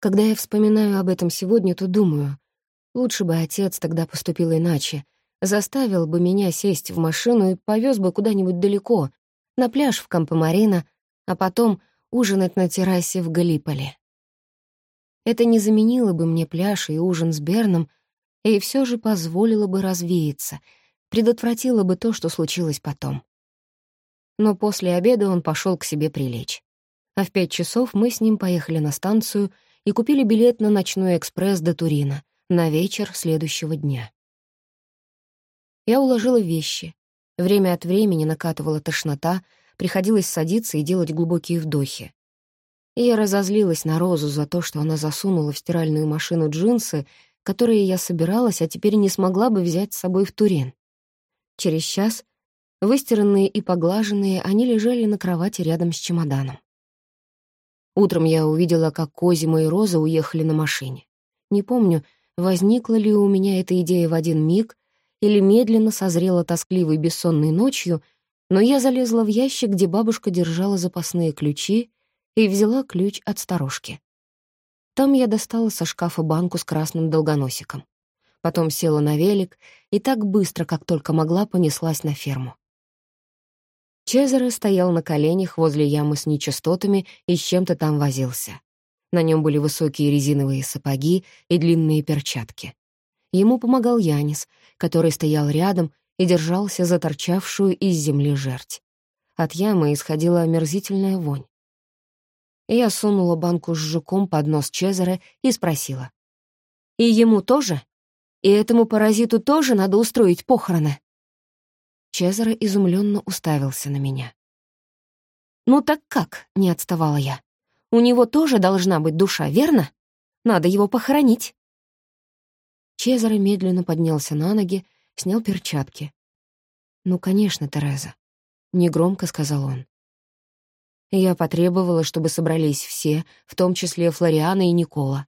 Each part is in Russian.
Когда я вспоминаю об этом сегодня, то думаю, лучше бы отец тогда поступил иначе, заставил бы меня сесть в машину и повез бы куда-нибудь далеко, на пляж в Кампомарино, а потом ужинать на террасе в Галиполе. Это не заменило бы мне пляж и ужин с Берном, и все же позволило бы развеяться, предотвратило бы то, что случилось потом. Но после обеда он пошел к себе прилечь. А в пять часов мы с ним поехали на станцию — и купили билет на ночной экспресс до Турина на вечер следующего дня. Я уложила вещи. Время от времени накатывала тошнота, приходилось садиться и делать глубокие вдохи. И я разозлилась на Розу за то, что она засунула в стиральную машину джинсы, которые я собиралась, а теперь не смогла бы взять с собой в Турин. Через час, выстиранные и поглаженные, они лежали на кровати рядом с чемоданом. Утром я увидела, как Козима и Роза уехали на машине. Не помню, возникла ли у меня эта идея в один миг или медленно созрела тоскливой бессонной ночью, но я залезла в ящик, где бабушка держала запасные ключи, и взяла ключ от сторожки. Там я достала со шкафа банку с красным долгоносиком. Потом села на велик и так быстро, как только могла, понеслась на ферму. Чезаре стоял на коленях возле ямы с нечистотами и с чем-то там возился. На нем были высокие резиновые сапоги и длинные перчатки. Ему помогал Янис, который стоял рядом и держался за торчавшую из земли жерть. От ямы исходила омерзительная вонь. Я сунула банку с жуком под нос Чезаре и спросила. «И ему тоже? И этому паразиту тоже надо устроить похороны?» Чезаро изумленно уставился на меня. «Ну так как?» — не отставала я. «У него тоже должна быть душа, верно? Надо его похоронить». Чезаро медленно поднялся на ноги, снял перчатки. «Ну, конечно, Тереза», — негромко сказал он. Я потребовала, чтобы собрались все, в том числе Флориана и Никола.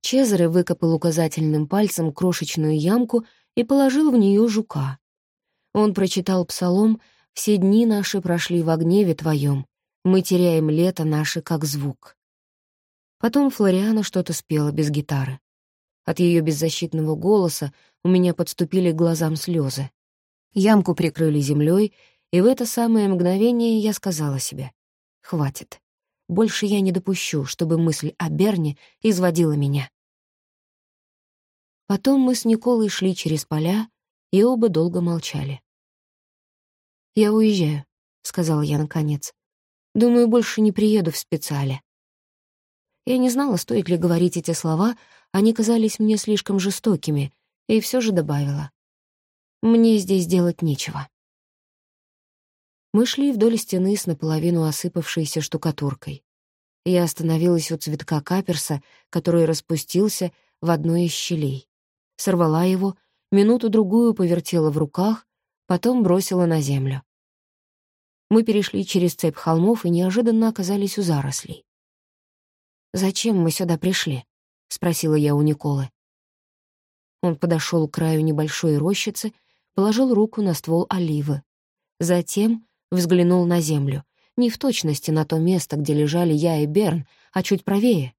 Чезаре выкопал указательным пальцем крошечную ямку и положил в нее жука. Он прочитал псалом «Все дни наши прошли в гневе твоем, мы теряем лето наше как звук». Потом Флориана что-то спела без гитары. От ее беззащитного голоса у меня подступили к глазам слезы. Ямку прикрыли землей, и в это самое мгновение я сказала себе «Хватит. Больше я не допущу, чтобы мысль о Берне изводила меня». Потом мы с Николой шли через поля, и оба долго молчали. «Я уезжаю», — сказала я наконец. «Думаю, больше не приеду в специале». Я не знала, стоит ли говорить эти слова, они казались мне слишком жестокими, и все же добавила. «Мне здесь делать нечего». Мы шли вдоль стены с наполовину осыпавшейся штукатуркой. Я остановилась у цветка каперса, который распустился в одной из щелей. Сорвала его минуту-другую повертела в руках, потом бросила на землю. Мы перешли через цепь холмов и неожиданно оказались у зарослей. «Зачем мы сюда пришли?» — спросила я у Николы. Он подошел к краю небольшой рощицы, положил руку на ствол оливы. Затем взглянул на землю, не в точности на то место, где лежали я и Берн, а чуть правее.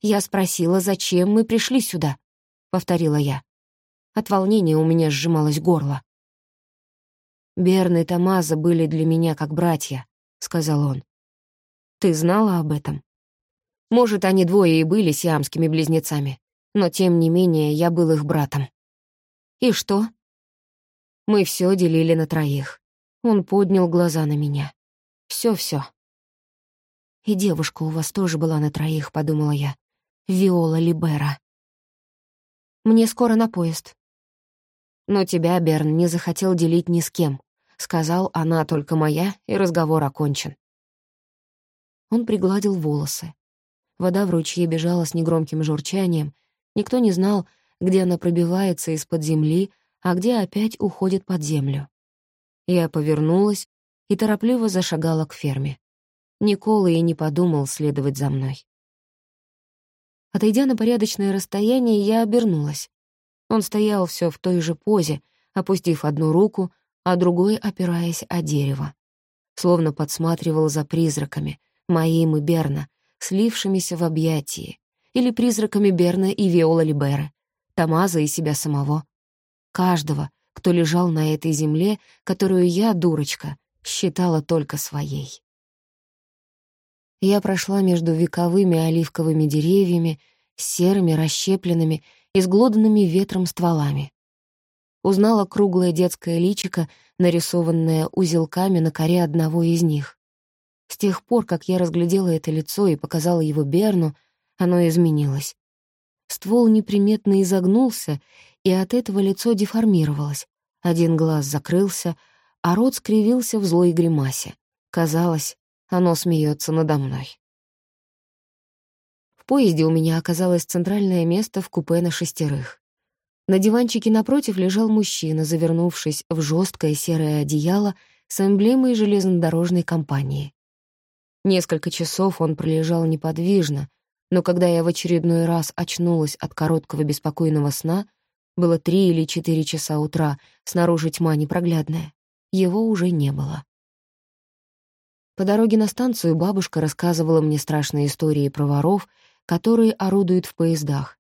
«Я спросила, зачем мы пришли сюда?» — повторила я. От волнения у меня сжималось горло. «Берн и Тамаза были для меня как братья», — сказал он. «Ты знала об этом?» «Может, они двое и были сиамскими близнецами, но тем не менее я был их братом». «И что?» Мы все делили на троих. Он поднял глаза на меня. Все-все. «И девушка у вас тоже была на троих», — подумала я. «Виола Либера». «Мне скоро на поезд. Но тебя, Берн, не захотел делить ни с кем. Сказал, она только моя, и разговор окончен. Он пригладил волосы. Вода в ручье бежала с негромким журчанием. Никто не знал, где она пробивается из-под земли, а где опять уходит под землю. Я повернулась и торопливо зашагала к ферме. Никола и не подумал следовать за мной. Отойдя на порядочное расстояние, я обернулась. Он стоял все в той же позе, опустив одну руку, а другой опираясь о дерево. Словно подсматривал за призраками, моим и Берна, слившимися в объятии, или призраками Берна и Виола Либера, Тамаза и себя самого. Каждого, кто лежал на этой земле, которую я, дурочка, считала только своей. Я прошла между вековыми оливковыми деревьями, серыми, расщепленными, изглоданными ветром стволами. Узнала круглое детское личико, нарисованное узелками на коре одного из них. С тех пор, как я разглядела это лицо и показала его Берну, оно изменилось. Ствол неприметно изогнулся, и от этого лицо деформировалось. Один глаз закрылся, а рот скривился в злой гримасе. Казалось, оно смеется надо мной. Поезде у меня оказалось центральное место в купе на шестерых. На диванчике напротив лежал мужчина, завернувшись в жесткое серое одеяло с эмблемой железнодорожной компании. Несколько часов он пролежал неподвижно, но когда я в очередной раз очнулась от короткого беспокойного сна, было три или четыре часа утра, снаружи тьма непроглядная, его уже не было. По дороге на станцию бабушка рассказывала мне страшные истории про воров, которые орудуют в поездах.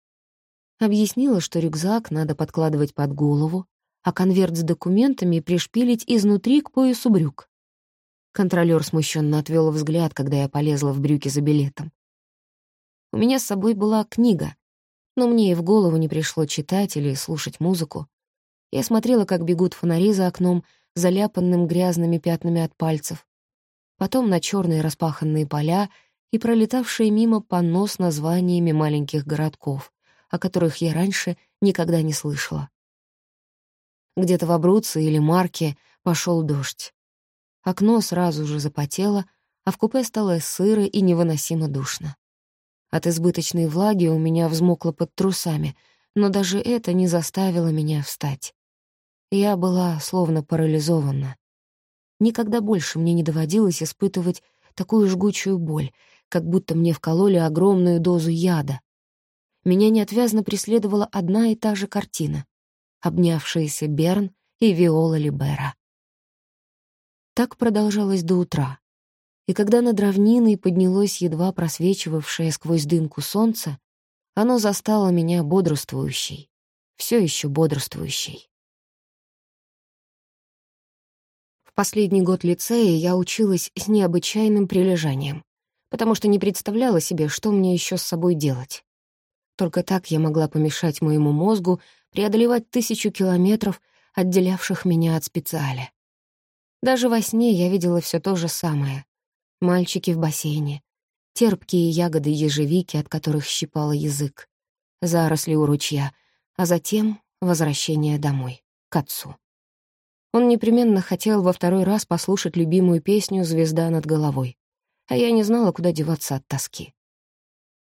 Объяснила, что рюкзак надо подкладывать под голову, а конверт с документами пришпилить изнутри к поясу брюк. Контролёр смущенно отвел взгляд, когда я полезла в брюки за билетом. У меня с собой была книга, но мне и в голову не пришло читать или слушать музыку. Я смотрела, как бегут фонари за окном, заляпанным грязными пятнами от пальцев, потом на черные распаханные поля и пролетавшие мимо панно с названиями маленьких городков, о которых я раньше никогда не слышала. Где-то в Абруце или Марке пошел дождь. Окно сразу же запотело, а в купе стало сыро и невыносимо душно. От избыточной влаги у меня взмокло под трусами, но даже это не заставило меня встать. Я была словно парализована. Никогда больше мне не доводилось испытывать такую жгучую боль, как будто мне вкололи огромную дозу яда. Меня неотвязно преследовала одна и та же картина — обнявшиеся Берн и Виола Либера. Так продолжалось до утра. И когда над равниной поднялось едва просвечивавшее сквозь дымку солнце, оно застало меня бодрствующей, все еще бодрствующей. последний год лицея я училась с необычайным прилежанием, потому что не представляла себе, что мне еще с собой делать. Только так я могла помешать моему мозгу преодолевать тысячу километров, отделявших меня от специали. Даже во сне я видела все то же самое. Мальчики в бассейне, терпкие ягоды ежевики, от которых щипала язык, заросли у ручья, а затем возвращение домой, к отцу. Он непременно хотел во второй раз послушать любимую песню «Звезда над головой», а я не знала, куда деваться от тоски.